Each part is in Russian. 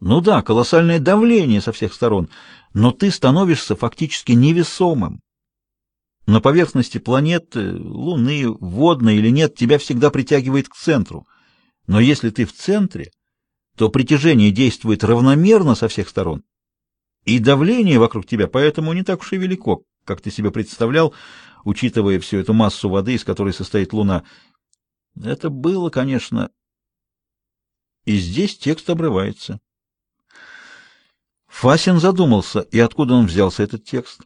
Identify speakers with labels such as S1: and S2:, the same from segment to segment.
S1: Ну да, колоссальное давление со всех сторон, но ты становишься фактически невесомым. На поверхности планеты, Луны, водной или нет, тебя всегда притягивает к центру. Но если ты в центре, то притяжение действует равномерно со всех сторон. И давление вокруг тебя поэтому не так уж и велико, как ты себе представлял, учитывая всю эту массу воды, из которой состоит Луна. Это было, конечно... И здесь текст обрывается. Фасин задумался, и откуда он взялся, этот текст?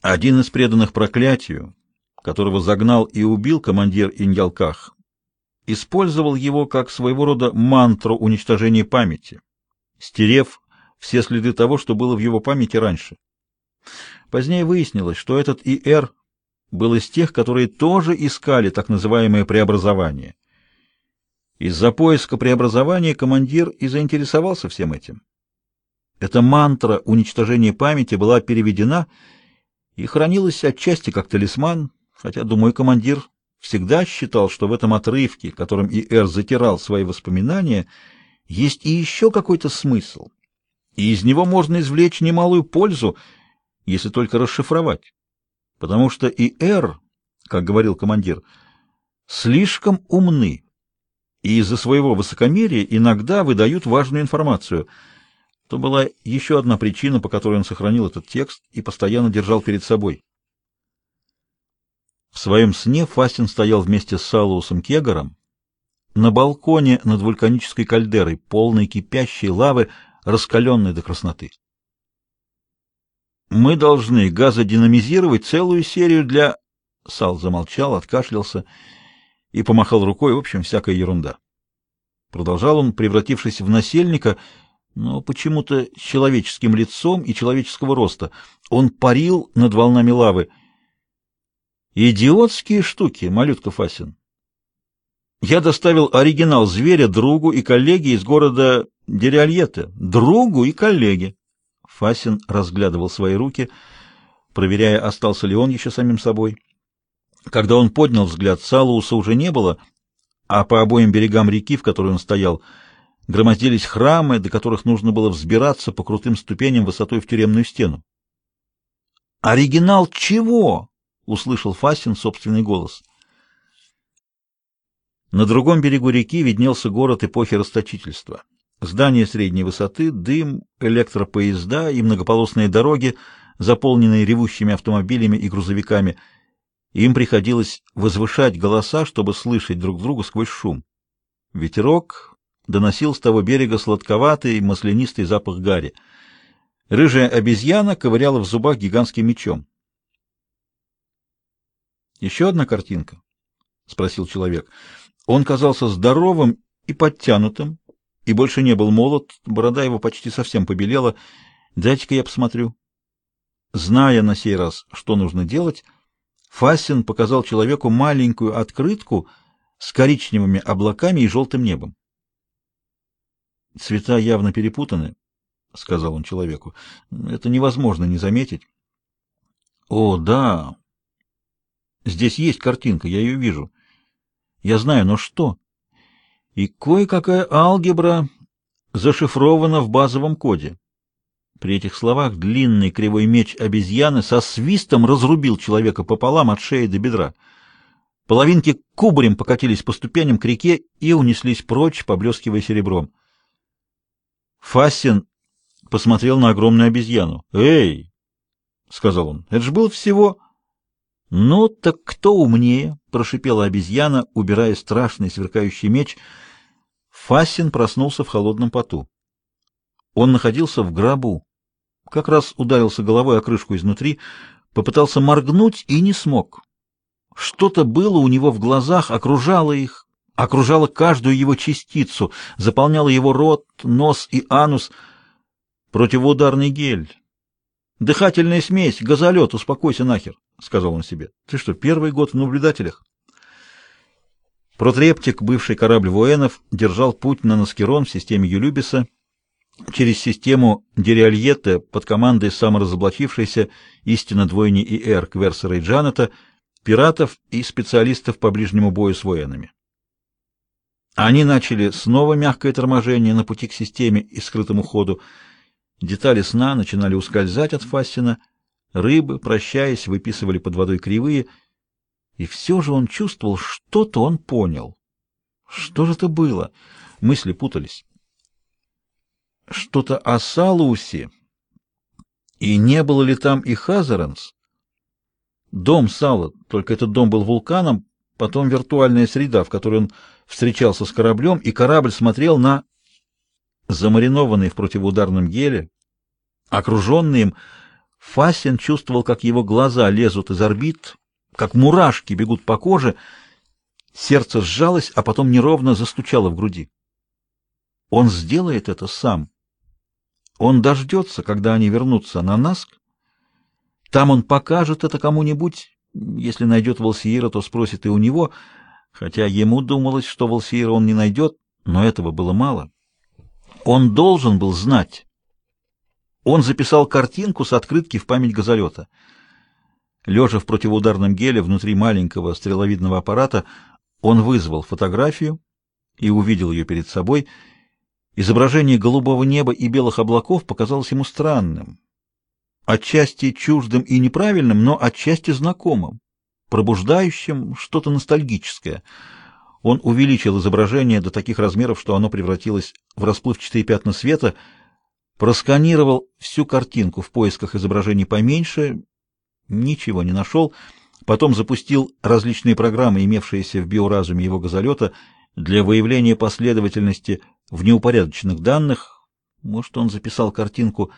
S1: Один из преданных проклятию, которого загнал и убил командир Иньялках, использовал его как своего рода мантру уничтожения памяти, стерев все следы того, что было в его памяти раньше. Позднее выяснилось, что этот ИР был из тех, которые тоже искали так называемое преобразование. Из-за поиска преобразования командир и заинтересовался всем этим. Эта мантра уничтожения памяти была переведена и хранилась отчасти как талисман, хотя, думаю, командир всегда считал, что в этом отрывке, которым И.Р. затирал свои воспоминания, есть и еще какой-то смысл, и из него можно извлечь немалую пользу, если только расшифровать. Потому что И.Р., как говорил командир, слишком умны, и из-за своего высокомерия иногда выдают важную информацию — то была еще одна причина, по которой он сохранил этот текст и постоянно держал перед собой. В своем сне Фастин стоял вместе с Салуусом Кегаром на балконе над вулканической кальдерой, полной кипящей лавы, раскаленной до красноты. «Мы должны газодинамизировать целую серию для...» Сал замолчал, откашлялся и помахал рукой, в общем, всякая ерунда. Продолжал он, превратившись в насельника, — но почему-то с человеческим лицом и человеческого роста. Он парил над волнами лавы. Идиотские штуки, малютка Фасин. Я доставил оригинал зверя другу и коллеге из города Дереальета. Другу и коллеге. Фасин разглядывал свои руки, проверяя, остался ли он еще самим собой. Когда он поднял взгляд, Салууса уже не было, а по обоим берегам реки, в которой он стоял, — громоздились храмы, до которых нужно было взбираться по крутым ступеням высотой в тюремную стену. «Оригинал чего?» — услышал Фасин собственный голос. На другом берегу реки виднелся город эпохи расточительства. Здания средней высоты, дым, электропоезда и многополосные дороги, заполненные ревущими автомобилями и грузовиками. Им приходилось возвышать голоса, чтобы слышать друг друга сквозь шум. Ветерок доносил с того берега сладковатый маслянистый запах гари. Рыжая обезьяна ковыряла в зубах гигантским мечом. «Еще одна картинка?» — спросил человек. Он казался здоровым и подтянутым, и больше не был молод, борода его почти совсем побелела. «Дайте-ка я посмотрю». Зная на сей раз, что нужно делать, Фасин показал человеку маленькую открытку с коричневыми облаками и желтым небом. Цвета явно перепутаны, — сказал он человеку. Это невозможно не заметить. О, да. Здесь есть картинка, я ее вижу. Я знаю, но что? И кое-какая алгебра зашифрована в базовом коде. При этих словах длинный кривой меч обезьяны со свистом разрубил человека пополам от шеи до бедра. Половинки кубарем покатились по ступеням к реке и унеслись прочь, поблескивая серебром. Фасин посмотрел на огромную обезьяну. «Эй!» — сказал он. «Это же был всего...» «Ну, так кто умнее?» — прошипела обезьяна, убирая страшный сверкающий меч. Фасин проснулся в холодном поту. Он находился в гробу. Как раз ударился головой о крышку изнутри, попытался моргнуть и не смог. Что-то было у него в глазах, окружало их, окружала каждую его частицу, заполняла его рот, нос и анус. Противоударный гель. Дыхательная смесь, газолет, успокойся нахер, — сказал он себе. Ты что, первый год в наблюдателях? Протрептик, бывший корабль военов, держал путь на Наскерон в системе Юлюбиса через систему Дериальетте под командой саморазоблачившейся истинно двойни ИР Кверсера и Джанета, пиратов и специалистов по ближнему бою с военами. Они начали снова мягкое торможение на пути к системе и скрытому ходу. Детали сна начинали ускользать от Фастина. Рыбы, прощаясь, выписывали под водой кривые. И все же он чувствовал, что-то он понял. Что же это было? Мысли путались. Что-то о Салусе. И не было ли там и Хазаранс? Дом Сала, только этот дом был вулканом, потом виртуальная среда, в которой он встречался с кораблем, и корабль смотрел на замаринованный в противоударном геле, окруженный им, Фасин чувствовал, как его глаза лезут из орбит, как мурашки бегут по коже, сердце сжалось, а потом неровно застучало в груди. Он сделает это сам. Он дождется, когда они вернутся на Наск. Там он покажет это кому-нибудь. Если найдет Волсиера, то спросит и у него, хотя ему думалось, что Волсиера он не найдет, но этого было мало. Он должен был знать. Он записал картинку с открытки в память газолета. Лежа в противоударном геле внутри маленького стреловидного аппарата, он вызвал фотографию и увидел ее перед собой — Изображение голубого неба и белых облаков показалось ему странным, отчасти чуждым и неправильным, но отчасти знакомым, пробуждающим что-то ностальгическое. Он увеличил изображение до таких размеров, что оно превратилось в расплывчатые пятна света, просканировал всю картинку в поисках изображений поменьше, ничего не нашел, потом запустил различные программы, имевшиеся в биоразуме его газолета, для выявления последовательности в неупорядоченных данных. Может, он записал картинку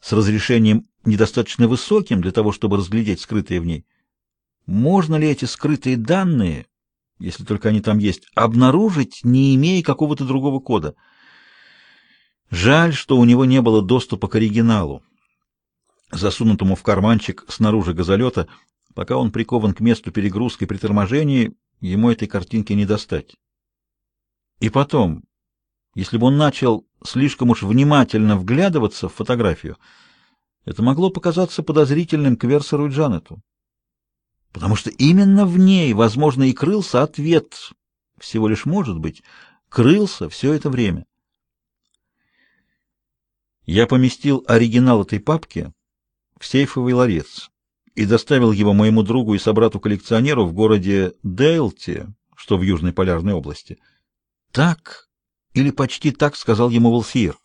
S1: с разрешением недостаточно высоким для того, чтобы разглядеть скрытые в ней. Можно ли эти скрытые данные, если только они там есть, обнаружить, не имея какого-то другого кода? Жаль, что у него не было доступа к оригиналу, засунутому в карманчик снаружи газолета. Пока он прикован к месту перегрузки при торможении, ему этой картинки не достать. И потом, если бы он начал слишком уж внимательно вглядываться в фотографию, это могло показаться подозрительным к Версеру и Джанету. Потому что именно в ней, возможно, и крылся ответ, всего лишь может быть, крылся все это время. Я поместил оригинал этой папки в сейфовый ларец и доставил его моему другу и собрату-коллекционеру в городе Дейлте, что в Южной полярной области. Так или почти так сказал ему Волсиер.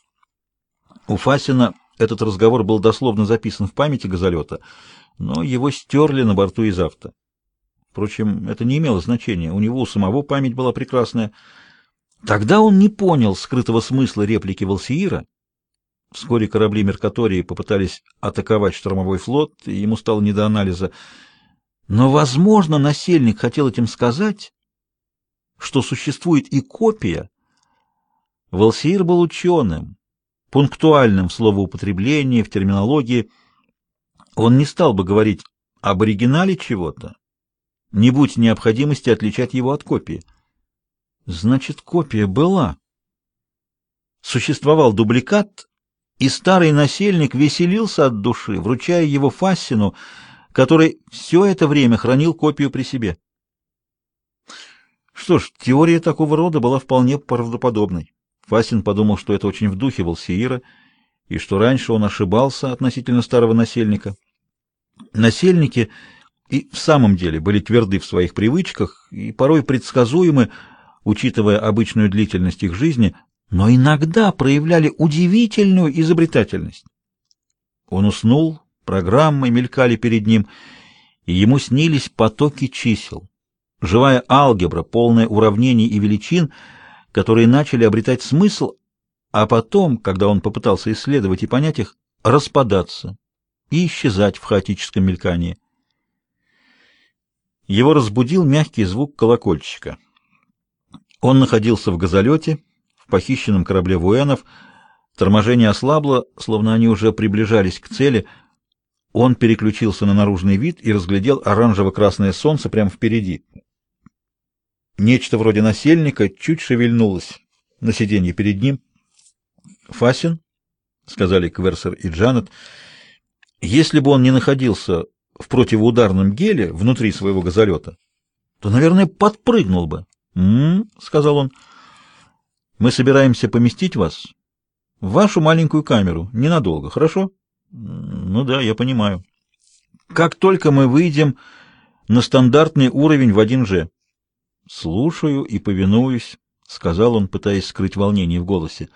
S1: У Фасина этот разговор был дословно записан в памяти газолета, но его стерли на борту из авто. Впрочем, это не имело значения, у него у самого память была прекрасная. Тогда он не понял скрытого смысла реплики Волсиира. Вскоре корабли Меркатории попытались атаковать штурмовой флот, и ему стало не до анализа. Но, возможно, насельник хотел этим сказать, что существует и копия, Волсиир был ученым, пунктуальным в словоупотреблении, в терминологии. Он не стал бы говорить об оригинале чего-то, не будь необходимости отличать его от копии. Значит, копия была. Существовал дубликат, и старый насельник веселился от души, вручая его Фассину, который все это время хранил копию при себе. Что ж, теория такого рода была вполне правдоподобной. Фасин подумал, что это очень в духе Волсиира, и что раньше он ошибался относительно старого насельника. Насельники и в самом деле были тверды в своих привычках и порой предсказуемы, учитывая обычную длительность их жизни, но иногда проявляли удивительную изобретательность. Он уснул, программы мелькали перед ним, и ему снились потоки чисел. Живая алгебра, полная уравнений и величин — которые начали обретать смысл, а потом, когда он попытался исследовать и понять их, распадаться и исчезать в хаотическом мелькании. Его разбудил мягкий звук колокольчика. Он находился в газолете, в похищенном корабле Вуэнов. Торможение ослабло, словно они уже приближались к цели. Он переключился на наружный вид и разглядел оранжево-красное солнце прямо впереди. Нечто вроде насельника чуть шевельнулось на сиденье перед ним. «Фасин?» — сказали Кверсер и Джанет. «Если бы он не находился в противоударном геле внутри своего газолета, то, наверное, подпрыгнул бы». «М-м-м», — сказал он. «Мы собираемся поместить вас в вашу маленькую камеру ненадолго, хорошо?» «М-м, «Ну да, я понимаю». «Как только мы выйдем на стандартный уровень в 1G». «Слушаю и повинуюсь», — сказал он, пытаясь скрыть волнение в голосе.